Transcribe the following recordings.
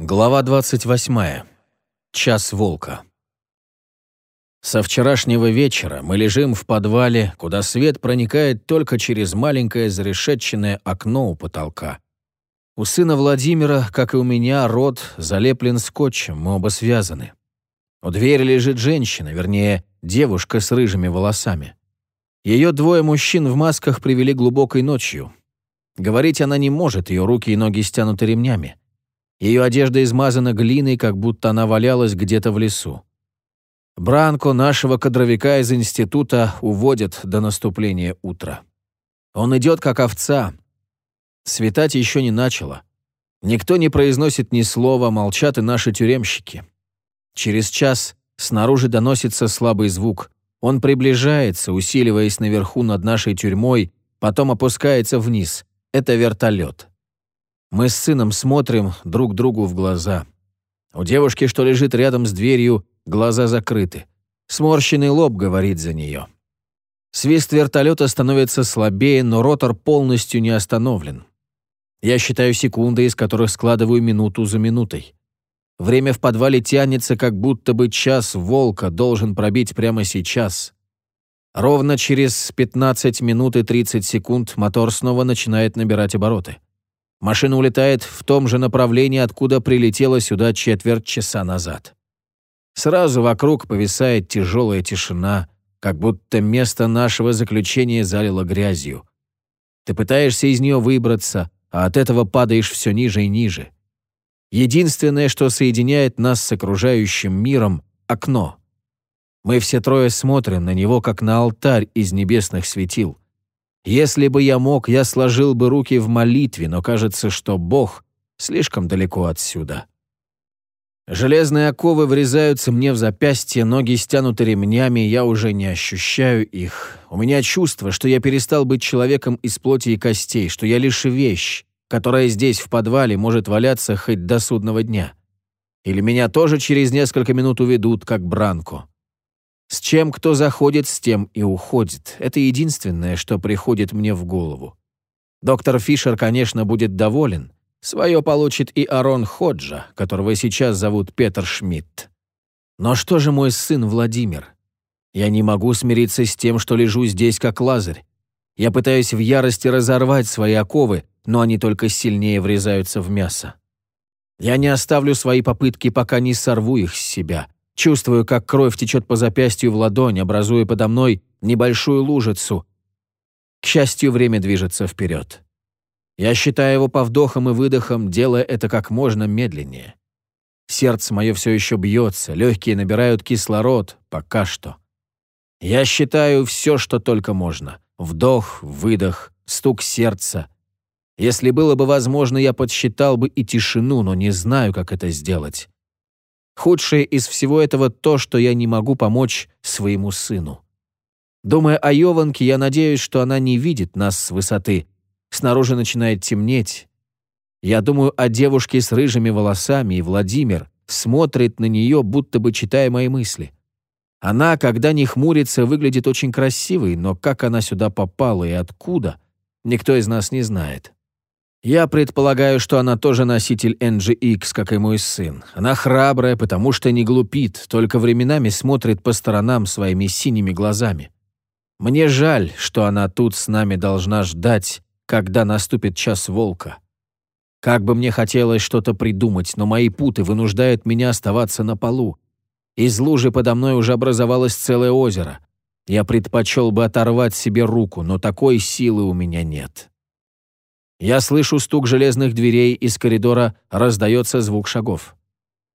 Глава 28. Час волка. Со вчерашнего вечера мы лежим в подвале, куда свет проникает только через маленькое зарешетченное окно у потолка. У сына Владимира, как и у меня, рот залеплен скотчем, мы оба связаны. У двери лежит женщина, вернее, девушка с рыжими волосами. Ее двое мужчин в масках привели глубокой ночью. Говорить она не может, ее руки и ноги стянуты ремнями. Ее одежда измазана глиной, как будто она валялась где-то в лесу. Бранко, нашего кадровика из института, уводят до наступления утра. Он идет, как овца. Светать еще не начало. Никто не произносит ни слова, молчат и наши тюремщики. Через час снаружи доносится слабый звук. Он приближается, усиливаясь наверху над нашей тюрьмой, потом опускается вниз. Это вертолет. Мы с сыном смотрим друг другу в глаза. У девушки, что лежит рядом с дверью, глаза закрыты. Сморщенный лоб говорит за нее. Свист вертолета становится слабее, но ротор полностью не остановлен. Я считаю секунды, из которых складываю минуту за минутой. Время в подвале тянется, как будто бы час волка должен пробить прямо сейчас. Ровно через 15 минут и 30 секунд мотор снова начинает набирать обороты. Машина улетает в том же направлении, откуда прилетела сюда четверть часа назад. Сразу вокруг повисает тяжелая тишина, как будто место нашего заключения залило грязью. Ты пытаешься из нее выбраться, а от этого падаешь все ниже и ниже. Единственное, что соединяет нас с окружающим миром — окно. Мы все трое смотрим на него, как на алтарь из небесных светил — если бы я мог, я сложил бы руки в молитве, но кажется, что Бог слишком далеко отсюда. Железные оковы врезаются мне в запястье, ноги стянуты ремнями, я уже не ощущаю их. У меня чувство, что я перестал быть человеком из плоти и костей, что я лишь вещь, которая здесь, в подвале, может валяться хоть до судного дня. Или меня тоже через несколько минут уведут, как Бранко. С чем кто заходит, с тем и уходит. Это единственное, что приходит мне в голову. Доктор Фишер, конечно, будет доволен. Свое получит и Арон Ходжа, которого сейчас зовут Петр Шмидт. Но что же мой сын Владимир? Я не могу смириться с тем, что лежу здесь как лазарь. Я пытаюсь в ярости разорвать свои оковы, но они только сильнее врезаются в мясо. Я не оставлю свои попытки, пока не сорву их с себя. Чувствую, как кровь течет по запястью в ладонь, образуя подо мной небольшую лужицу. К счастью, время движется вперед. Я считаю его по вдохам и выдохам, делая это как можно медленнее. Сердце мое все еще бьется, легкие набирают кислород, пока что. Я считаю все, что только можно. Вдох, выдох, стук сердца. Если было бы возможно, я подсчитал бы и тишину, но не знаю, как это сделать. Худшее из всего этого то, что я не могу помочь своему сыну. Думая о Йованке, я надеюсь, что она не видит нас с высоты. Снаружи начинает темнеть. Я думаю о девушке с рыжими волосами, и Владимир смотрит на нее, будто бы читая мои мысли. Она, когда не хмурится, выглядит очень красивой, но как она сюда попала и откуда, никто из нас не знает. Я предполагаю, что она тоже носитель NGX, как и мой сын. Она храбрая, потому что не глупит, только временами смотрит по сторонам своими синими глазами. Мне жаль, что она тут с нами должна ждать, когда наступит час волка. Как бы мне хотелось что-то придумать, но мои путы вынуждают меня оставаться на полу. Из лужи подо мной уже образовалось целое озеро. Я предпочел бы оторвать себе руку, но такой силы у меня нет. Я слышу стук железных дверей, из коридора раздается звук шагов.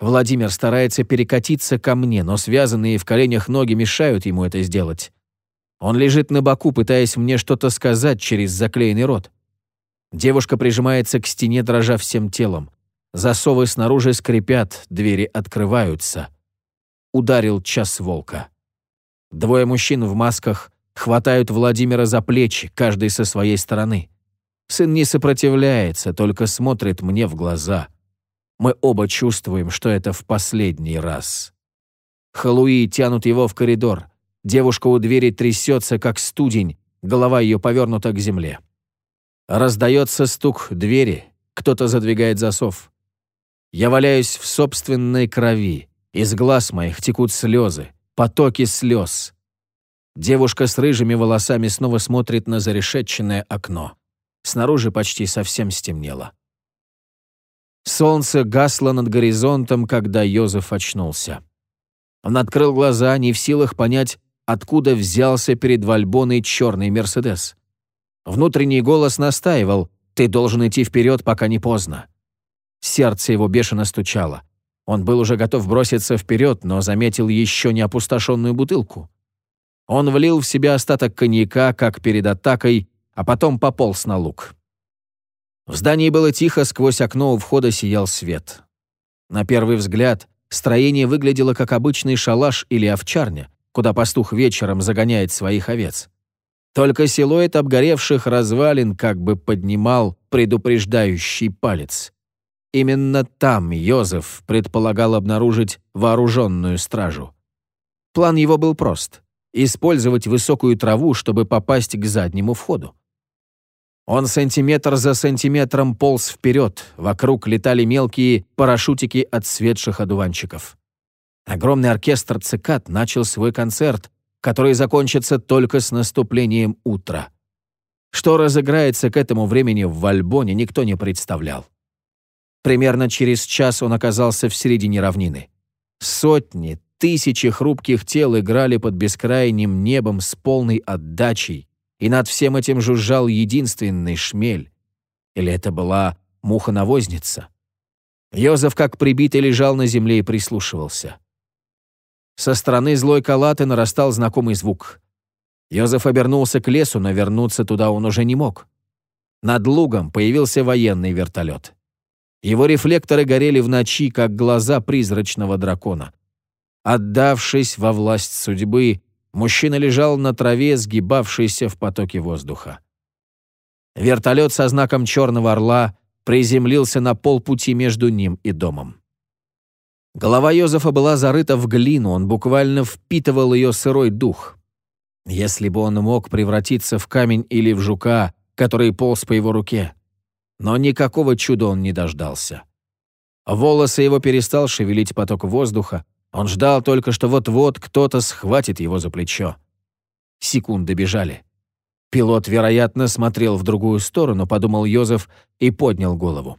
Владимир старается перекатиться ко мне, но связанные в коленях ноги мешают ему это сделать. Он лежит на боку, пытаясь мне что-то сказать через заклеенный рот. Девушка прижимается к стене, дрожа всем телом. Засовы снаружи скрипят, двери открываются. Ударил час волка. Двое мужчин в масках хватают Владимира за плечи, каждый со своей стороны. Сын не сопротивляется, только смотрит мне в глаза. Мы оба чувствуем, что это в последний раз. Халуи тянут его в коридор. Девушка у двери трясется, как студень, голова ее повернута к земле. Раздается стук двери, кто-то задвигает засов. Я валяюсь в собственной крови. Из глаз моих текут слезы, потоки слез. Девушка с рыжими волосами снова смотрит на зарешетченное окно. Снаружи почти совсем стемнело. Солнце гасло над горизонтом, когда Йозеф очнулся. Он открыл глаза, не в силах понять, откуда взялся перед Вальбоной черный «Мерседес». Внутренний голос настаивал, «Ты должен идти вперед, пока не поздно». Сердце его бешено стучало. Он был уже готов броситься вперед, но заметил еще не опустошенную бутылку. Он влил в себя остаток коньяка, как перед атакой, а потом пополз на луг. В здании было тихо, сквозь окно у входа сиял свет. На первый взгляд, строение выглядело как обычный шалаш или овчарня, куда пастух вечером загоняет своих овец. Только силуэт обгоревших развалин как бы поднимал предупреждающий палец. Именно там Йозеф предполагал обнаружить вооруженную стражу. План его был прост — использовать высокую траву, чтобы попасть к заднему входу. Он сантиметр за сантиметром полз вперед, вокруг летали мелкие парашютики от светших одуванчиков. Огромный оркестр цикад начал свой концерт, который закончится только с наступлением утра. Что разыграется к этому времени в Вальбоне, никто не представлял. Примерно через час он оказался в середине равнины. Сотни, тысячи хрупких тел играли под бескрайним небом с полной отдачей, и над всем этим жужжал единственный шмель. Или это была муха-навозница? Йозеф, как прибитый, лежал на земле и прислушивался. Со стороны злой калаты нарастал знакомый звук. Йозеф обернулся к лесу, но вернуться туда он уже не мог. Над лугом появился военный вертолет. Его рефлекторы горели в ночи, как глаза призрачного дракона. Отдавшись во власть судьбы, мужчина лежал на траве, сгибавшейся в потоке воздуха. Вертолет со знаком черного орла приземлился на полпути между ним и домом. Голова Йозефа была зарыта в глину, он буквально впитывал ее сырой дух. Если бы он мог превратиться в камень или в жука, который полз по его руке, но никакого чуда он не дождался. Волосы его перестал шевелить поток воздуха, он ждал только, что вот-вот кто-то схватит его за плечо. Секунды бежали. Пилот, вероятно, смотрел в другую сторону, подумал Йозеф и поднял голову.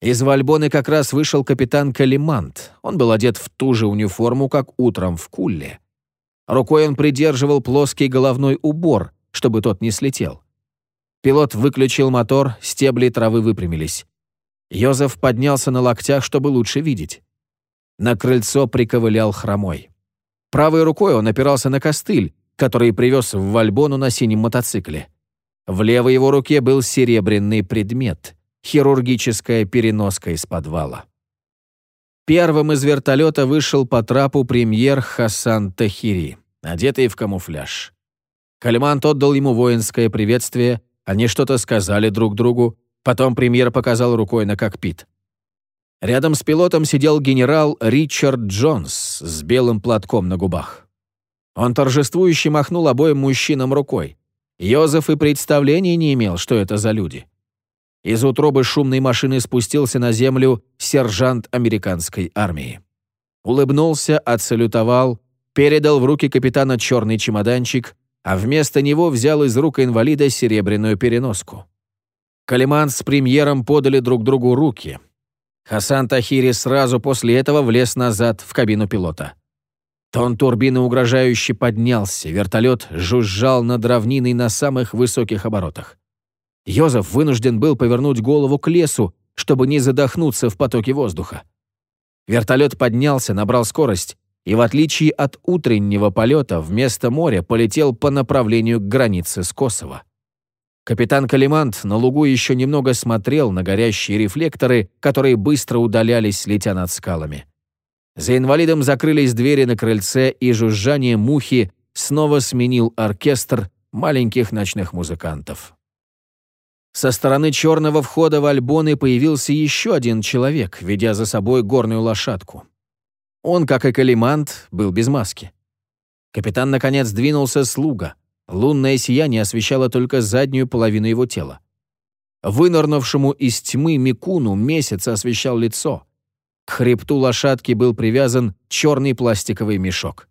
Из Вальбоны как раз вышел капитан Калимант. Он был одет в ту же униформу, как утром в Кулле. Рукой он придерживал плоский головной убор, чтобы тот не слетел. Пилот выключил мотор, стебли травы выпрямились. Йозеф поднялся на локтях, чтобы лучше видеть. На крыльцо приковылял хромой. Правой рукой он опирался на костыль, который привез в Вальбону на синем мотоцикле. В левой его руке был серебряный предмет — хирургическая переноска из подвала. Первым из вертолета вышел по трапу премьер Хасан Тахири, одетый в камуфляж. Калимант отдал ему воинское приветствие, они что-то сказали друг другу, потом премьер показал рукой на кокпит. Рядом с пилотом сидел генерал Ричард Джонс с белым платком на губах. Он торжествующе махнул обоим мужчинам рукой. Йозеф и представления не имел, что это за люди. Из утробы шумной машины спустился на землю сержант американской армии. Улыбнулся, отсалютовал, передал в руки капитана черный чемоданчик, а вместо него взял из рук инвалида серебряную переноску. Калиман с премьером подали друг другу руки. Хасан Тахири сразу после этого влез назад в кабину пилота. Тон турбины угрожающе поднялся, вертолет жужжал над равниной на самых высоких оборотах. Йозеф вынужден был повернуть голову к лесу, чтобы не задохнуться в потоке воздуха. Вертолет поднялся, набрал скорость и, в отличие от утреннего полета, вместо моря полетел по направлению к границе с Косово. Капитан Калимант на лугу еще немного смотрел на горящие рефлекторы, которые быстро удалялись, летя над скалами. За инвалидом закрылись двери на крыльце, и жужжание мухи снова сменил оркестр маленьких ночных музыкантов. Со стороны черного входа в Альбоны появился еще один человек, ведя за собой горную лошадку. Он, как и Калимант, был без маски. Капитан, наконец, двинулся с луга. Лунное сияние освещало только заднюю половину его тела. Вынырнувшему из тьмы Микуну месяц освещал лицо. К хребту лошадки был привязан черный пластиковый мешок.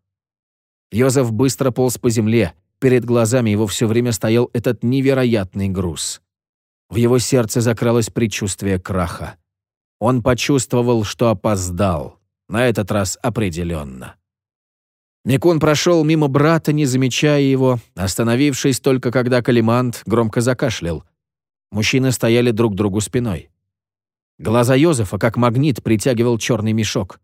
Йозеф быстро полз по земле, перед глазами его все время стоял этот невероятный груз. В его сердце закралось предчувствие краха. Он почувствовал, что опоздал, на этот раз определенно. Микун прошел мимо брата, не замечая его, остановившись только когда Калимант громко закашлял. Мужчины стояли друг другу спиной. Глаза Йозефа, как магнит, притягивал черный мешок.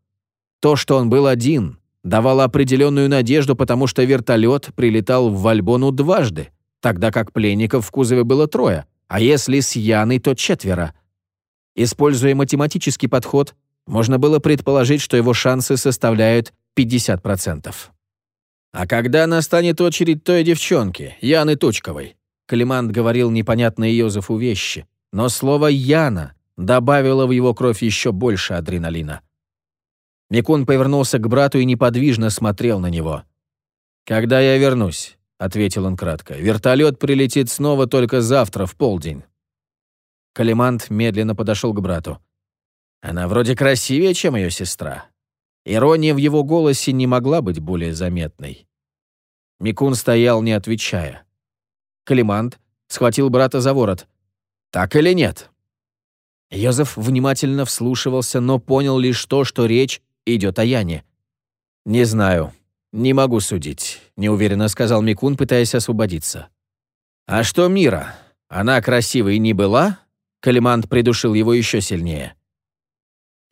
То, что он был один, давало определенную надежду, потому что вертолет прилетал в Вальбону дважды, тогда как пленников в кузове было трое, а если с Яной, то четверо. Используя математический подход, можно было предположить, что его шансы составляют 50%. «А когда настанет очередь той девчонки, Яны Тучковой?» Климант говорил непонятные Йозефу вещи, но слово «Яна» добавило в его кровь еще больше адреналина. Микун повернулся к брату и неподвижно смотрел на него. «Когда я вернусь?» — ответил он кратко. «Вертолет прилетит снова только завтра, в полдень». Калимант медленно подошел к брату. «Она вроде красивее, чем ее сестра». Ирония в его голосе не могла быть более заметной. Микун стоял, не отвечая. Калимант схватил брата за ворот. «Так или нет?» Йозеф внимательно вслушивался, но понял лишь то, что речь идет о Яне. «Не знаю. Не могу судить», — неуверенно сказал Микун, пытаясь освободиться. «А что Мира? Она красивой не была?» Калимант придушил его еще сильнее.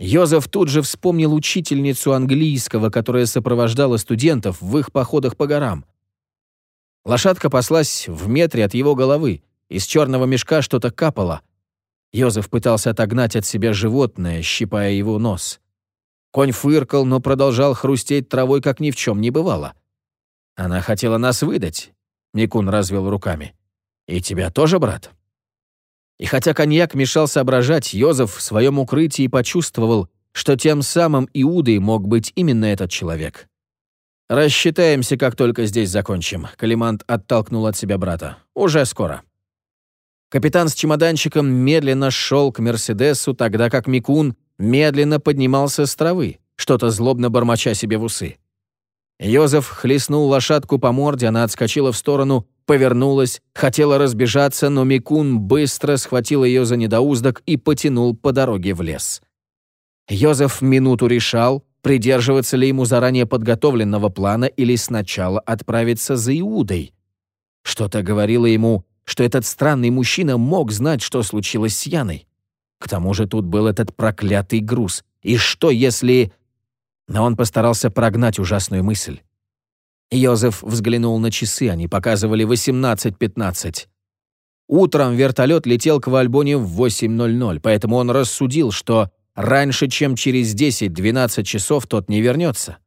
Йозеф тут же вспомнил учительницу английского, которая сопровождала студентов в их походах по горам. Лошадка паслась в метре от его головы. Из черного мешка что-то капало. Йозеф пытался отогнать от себя животное, щипая его нос. Конь фыркал, но продолжал хрустеть травой, как ни в чем не бывало. «Она хотела нас выдать», — Микун развел руками. «И тебя тоже, брат?» И хотя коньяк мешал соображать, Йозеф в своем укрытии почувствовал, что тем самым Иудой мог быть именно этот человек. «Рассчитаемся, как только здесь закончим», — Калимант оттолкнул от себя брата. «Уже скоро». Капитан с чемоданчиком медленно шел к Мерседесу, тогда как Микун медленно поднимался с травы, что-то злобно бормоча себе в усы. Йозеф хлестнул лошадку по морде, она отскочила в сторону, повернулась, хотела разбежаться, но Микун быстро схватил ее за недоуздок и потянул по дороге в лес. Йозеф минуту решал, придерживаться ли ему заранее подготовленного плана или сначала отправиться за Иудой. Что-то говорило ему, что этот странный мужчина мог знать, что случилось с Яной. К тому же тут был этот проклятый груз. И что, если... Но он постарался прогнать ужасную мысль. Йозеф взглянул на часы, они показывали 18.15. Утром вертолет летел к Вальбоне в 8.00, поэтому он рассудил, что Раньше, чем через 10-12 часов тот не вернется.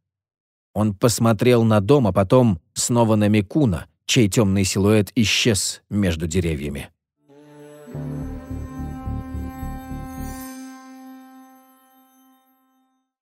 Он посмотрел на дом, а потом снова на Микуна, чей темный силуэт исчез между деревьями.